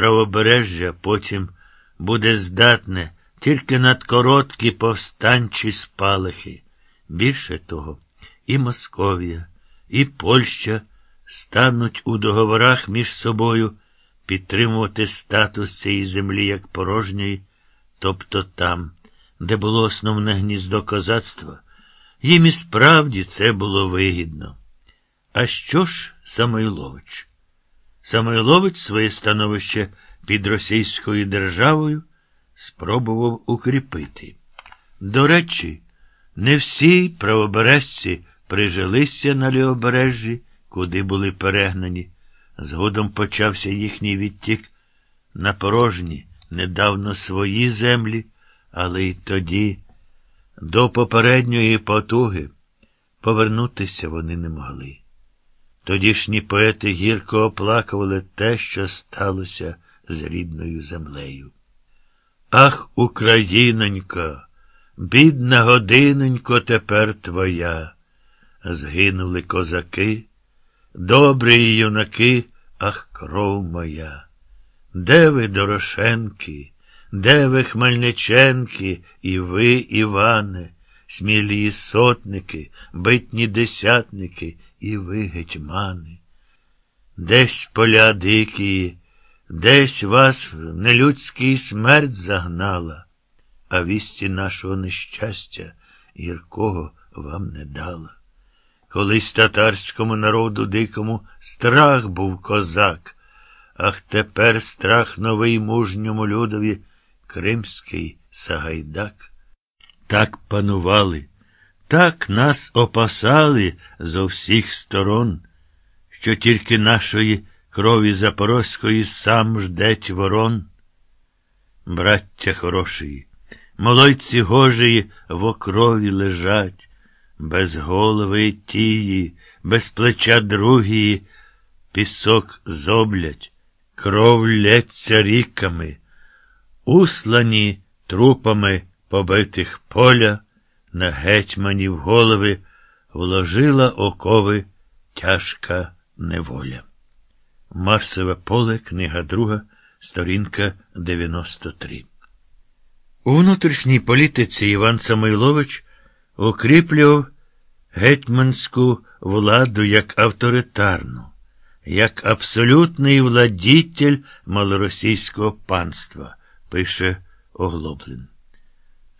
правобережжя потім буде здатне тільки над короткі повстанчі спалахи. Більше того, і Московія, і Польща стануть у договорах між собою підтримувати статус цієї землі як порожньої, тобто там, де було основне гніздо козацтва, їм і справді це було вигідно. А що ж Самойлович? Самойлович своє становище під Російською державою спробував укріпити. До речі, не всі правобережці прижилися на лівобережжі, куди були перегнані. Згодом почався їхній відтік на порожні, недавно свої землі, але й тоді, до попередньої потуги, повернутися вони не могли. Тодішні поети гірко оплакували те, що сталося з рідною землею. Ах, Українонько, бідна годинонько тепер твоя. Згинули козаки, добрі юнаки, ах, кров моя. Де ви, Дорошенки, де ви, Хмельниченки, і ви, Іване, смілі сотники, битні десятники, і ви, гетьмани? Десь поля дикі, десь вас в нелюдський смерть загнала, а вісті нашого нещастя гіркого вам не дала. Колись татарському народу дикому страх був козак, ах тепер страх новий мужньому людові кримський Сагайдак. Так панували, так нас опасали зо всіх сторон, що тільки нашої крові Запорозької сам ждеть ворон. Браття хорошої, молодці гожії в окрові лежать, без голови тії, без плеча другії, пісок зоблять, кров лється ріками, услані трупами побитих поля, на гетьманів голови вложила окови тяжка неволя. Марсове поле, книга друга, сторінка 93. У внутрішній політиці Іван Самойлович укріплював гетьманську владу як авторитарну, як абсолютний владітель малоросійського панства, пише Оглоблин.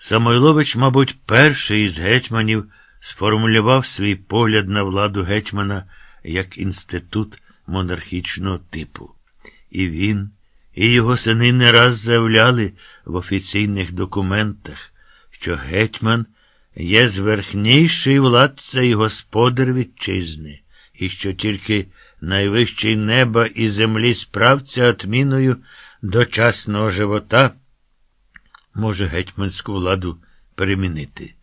Самойлович, мабуть, перший із гетьманів сформулював свій погляд на владу гетьмана як інститут монархічного типу. І він, і його сини не раз заявляли в офіційних документах, що гетьман є зверхніший владця і господар вітчизни, і що тільки найвищий неба і землі справця отміною дочасного живота може гетьманську владу перемінити.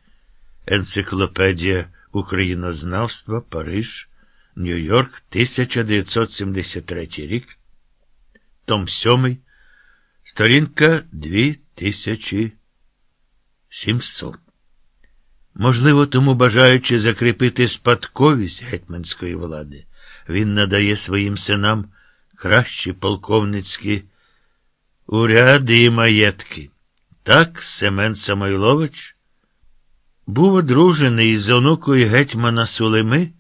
Енциклопедія Українознавства, Париж, Нью-Йорк, 1973 рік, Том 7, сторінка 2700. Можливо, тому, бажаючи закріпити спадковість гетьманської влади, він надає своїм синам кращі полковницькі уряди і маєтки. Так Семен Самойлович був одружений із онукою гетьмана Сулими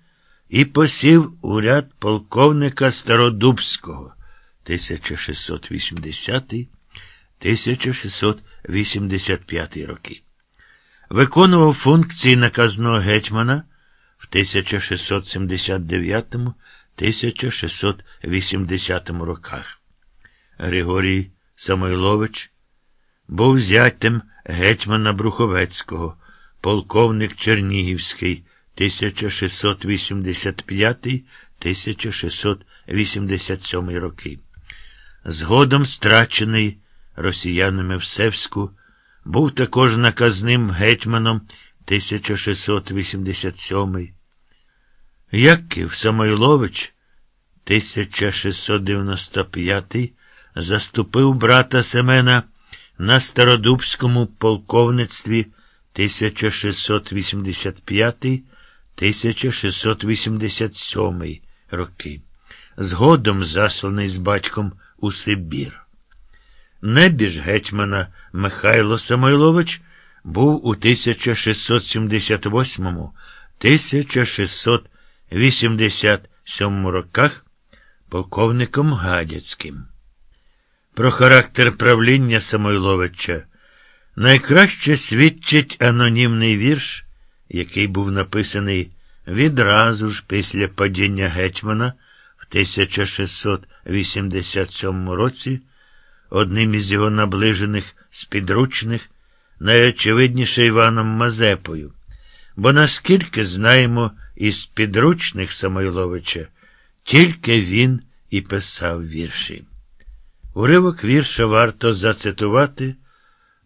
і посів уряд полковника Стародубського 1680-1685 роки. Виконував функції наказного гетьмана в 1679-1680 роках. Григорій Самойлович був зятем гетьмана Бруховецького, полковник Чернігівський 1685-1687 роки. Згодом страчений росіянами в Севську, був також наказним гетьманом 1687. Яків Самойлович 1695 заступив брата Семена на Стародубському полковництві 1685-1687 роки. Згодом засланий з батьком у Сибір. Небіж гетьмана Михайло Самойлович був у 1688-1687 роках полковником Гадяцьким. Про характер правління Самойловича найкраще свідчить анонімний вірш, який був написаний відразу ж після падіння гетьмана в 1687 році, одним із його наближених спідручних, найочевидніше Іваном Мазепою. Бо наскільки знаємо із підручних Самойловича, тільки він і писав вірші. Уривок вірша варто зацитувати,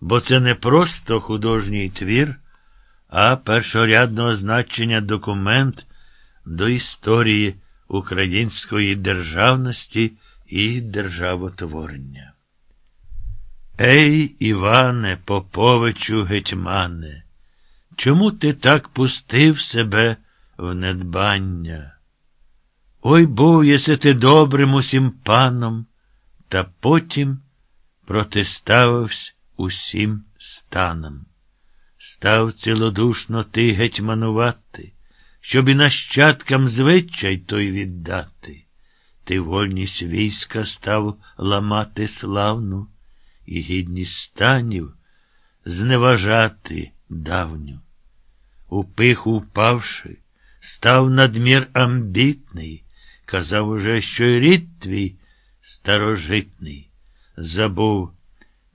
бо це не просто художній твір, а першорядного значення документ до історії української державності і державотворення. Ей, Іване, Поповичу гетьмане, чому ти так пустив себе в недбання? Ой був єси ти добрим усім паном, та потім протиставився усім станам. Став цілодушно ти гетьманувати, щоб і нащадкам звичай той віддати. Ти вольність війська став ламати славну і гідність станів зневажати давню. У пиху впавши, став надмір амбітний, казав уже, що й рід твій старожитний. Забув,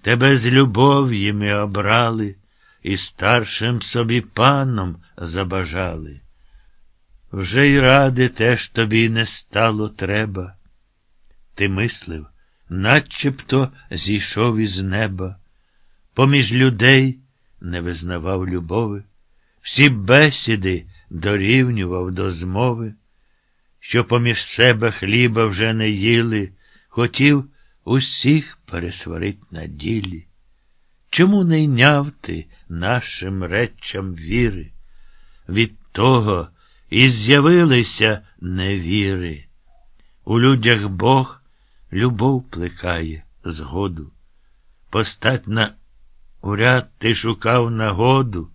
тебе з любов'ї ми обрали і старшим собі паном забажали. Вже й ради теж тобі не стало треба. Ти мислив, начебто зійшов із неба, поміж людей не визнавав любови, всі бесіди дорівнював до змови, що поміж себе хліба вже не їли, хотів усіх пересварить на ділі. Чому не йняв ти нашим речам віри? Від того і з'явилися невіри. У людях Бог любов плекає згоду. Постать на уряд ти шукав нагоду,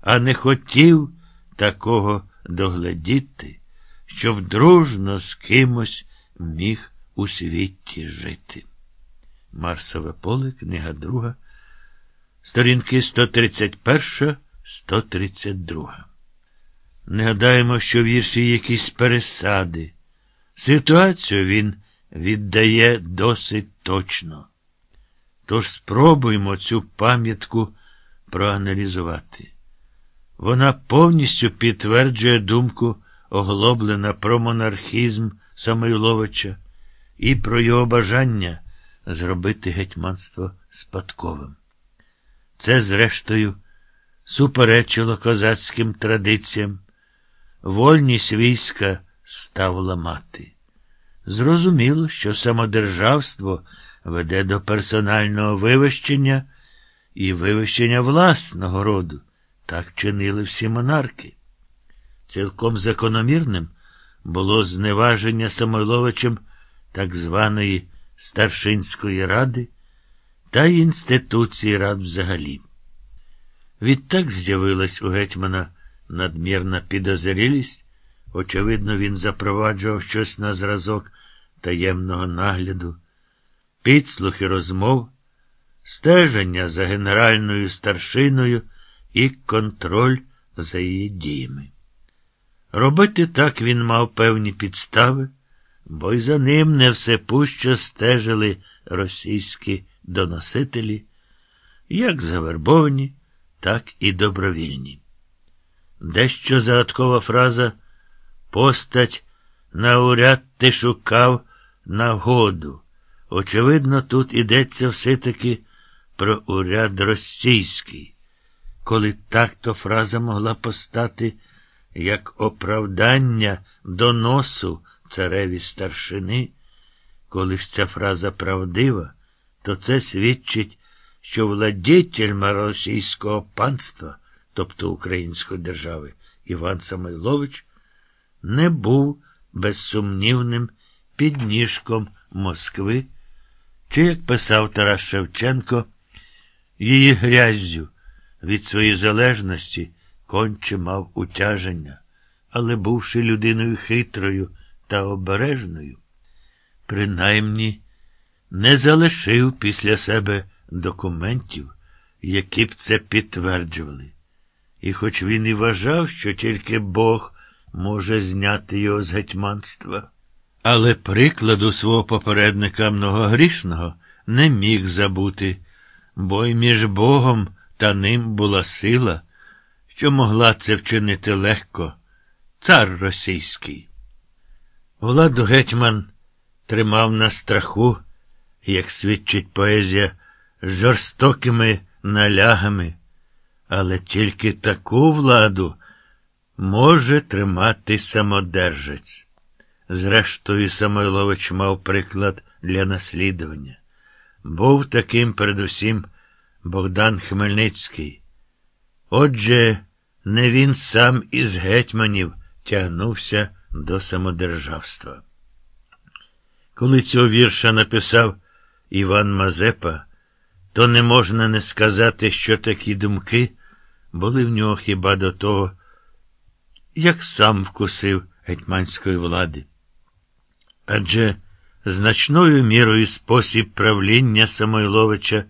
а не хотів такого доглядіти, щоб дружно з кимось міг у світі жити. Марсове поле, книга друга, сторінки 131, 132. Не гадаємо, що вірші якісь пересади. Ситуацію він віддає досить точно. Тож спробуємо цю пам'ятку проаналізувати. Вона повністю підтверджує думку оглоблена про монархізм Самойловича і про його бажання зробити гетьманство спадковим. Це, зрештою, суперечило козацьким традиціям, вольність війська став ламати. Зрозуміло, що самодержавство веде до персонального вивищення і вивищення власного роду. Так чинили всі монарки. Цілком закономірним було зневаження Самойловичем так званої старшинської ради та інституції рад взагалі. Відтак з'явилась у гетьмана надмірна підозрілість. Очевидно, він запроваджував щось на зразок таємного нагляду, підслухи розмов, стеження за генеральною старшиною і контроль за її діями. Робити так він мав певні підстави, бо й за ним не все пуще стежили російські доносителі, як завербовані, так і добровільні. Дещо загадкова фраза постать на уряд ти шукав нагоду. Очевидно, тут ідеться все-таки про уряд російський, коли так то фраза могла постати як оправдання доносу цареві старшини. Коли ж ця фраза правдива, то це свідчить, що владітель російського панства, тобто Української держави, Іван Самойлович, не був безсумнівним підніжком Москви чи, як писав Тарас Шевченко, її гряззю від своєї залежності конче мав утяження, але, бувши людиною хитрою та обережною, принаймні не залишив після себе документів, які б це підтверджували. І хоч він і вважав, що тільки Бог може зняти його з гетьманства, але прикладу свого попередника многогрішного не міг забути, бо й між Богом та ним була сила, що могла це вчинити легко, цар російський. Владу гетьман тримав на страху, як свідчить поезія, жорстокими налягами, але тільки таку владу може тримати самодержець. Зрештою, Самойлович мав приклад для наслідування. Був таким передусім Богдан Хмельницький. Отже, не він сам із гетьманів тягнувся до самодержавства. Коли цього вірша написав Іван Мазепа, то не можна не сказати, що такі думки були в нього хіба до того, як сам вкусив гетьманської влади. Адже значною мірою спосіб правління Самойловича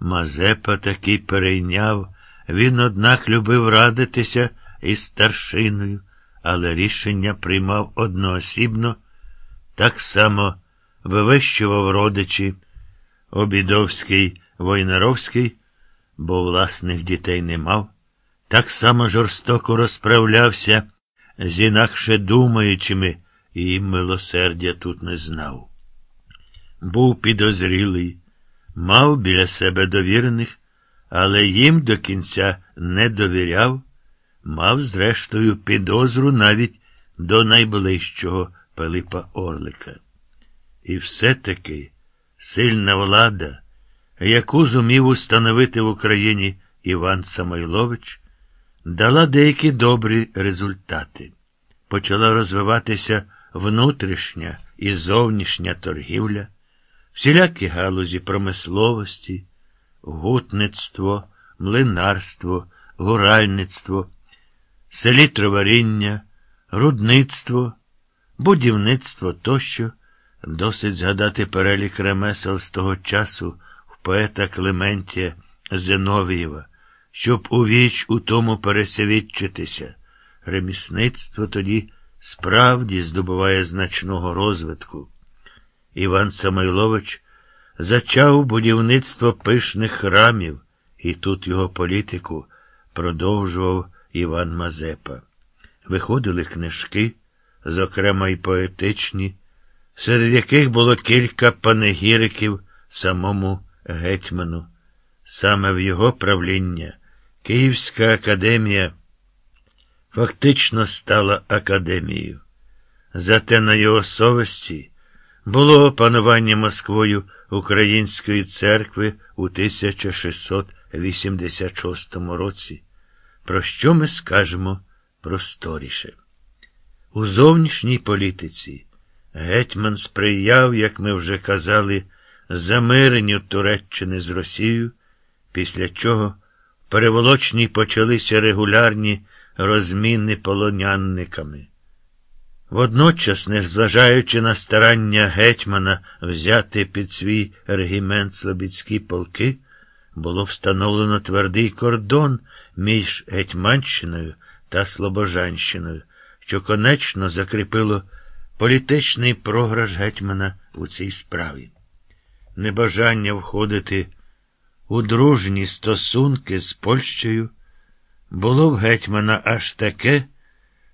Мазепа таки перейняв, він, однак, любив радитися із старшиною, але рішення приймав одноосібно, так само вивищував родичі Обідовський, Войнаровський, бо власних дітей не мав, так само жорстоко розправлявся з інакше думаючими, і милосердя тут не знав. Був підозрілий, мав біля себе довірених, але їм до кінця не довіряв, мав, зрештою, підозру навіть до найближчого Пилипа Орлика. І все-таки сильна влада, яку зумів установити в Україні Іван Самойлович, дала деякі добрі результати. Почала розвиватися внутрішня і зовнішня торгівля, всілякі галузі промисловості, гутництво, млинарство, гуральництво, селітроваріння, рудництво, будівництво тощо. Досить згадати перелік ремесел з того часу в поета Клементія Зеновієва, щоб у віч у тому пересвідчитися. Ремісництво тоді справді здобуває значного розвитку. Іван Самойлович зачав будівництво пишних храмів, і тут його політику продовжував Іван Мазепа. Виходили книжки, зокрема й поетичні серед яких було кілька панегіриків самому гетьману. Саме в його правління Київська академія фактично стала академією. Зате на його совісті було опанування Москвою Української церкви у 1686 році, про що ми скажемо просторіше. У зовнішній політиці. Гетьман сприяв, як ми вже казали, замиренню Туреччини з Росією, після чого в переволочній почалися регулярні розміни полонянниками. Водночас, незважаючи на старання гетьмана взяти під свій регімент Слобідські полки, було встановлено твердий кордон між Гетьманщиною та Слобожанщиною, що конечно закріпило політичний програш гетьмана у цій справі. Небажання входити у дружні стосунки з Польщею було в гетьмана аж таке,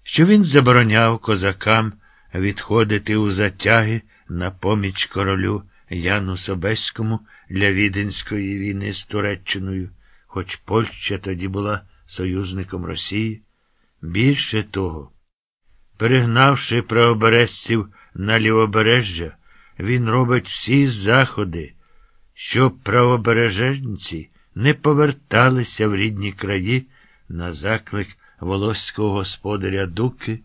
що він забороняв козакам відходити у затяги на поміч королю Яну Собеському для віденської війни з Туреччиною, хоч Польща тоді була союзником Росії. Більше того, Перегнавши правобережців на лівобережжя, він робить всі заходи, щоб правобереженці не поверталися в рідні краї на заклик волоського господаря Дуки,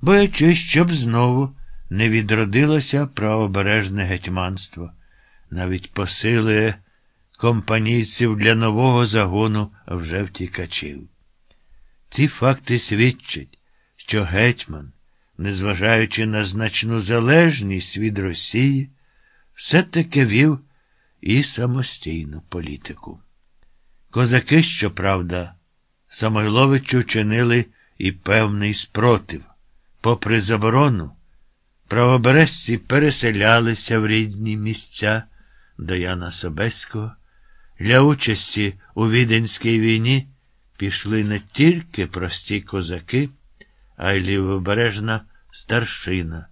боячись, щоб знову не відродилося правобережне гетьманство. навіть посилує компанійців для нового загону вже втікачів. Ці факти свідчать, що гетьман, незважаючи на значну залежність від Росії, все-таки вів і самостійну політику. Козаки, щоправда, Самойловичу вчинили і певний спротив. Попри заборону, правобережці переселялися в рідні місця до Яна Собеського. Для участі у Віденській війні пішли не тільки прості козаки, а й лівобережна старшина,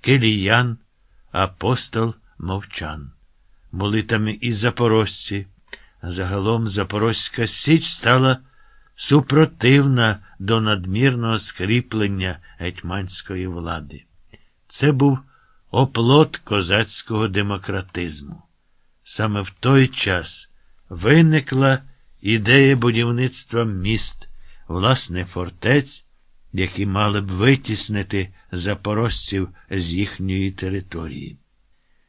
киліян, апостол мовчан. Були там і запорожці. Загалом Запорозька Січ стала супротивна до надмірного скріплення гетьманської влади. Це був оплот козацького демократизму. Саме в той час виникла ідея будівництва міст, власне, фортець, які мали б витіснити запорожців з їхньої території.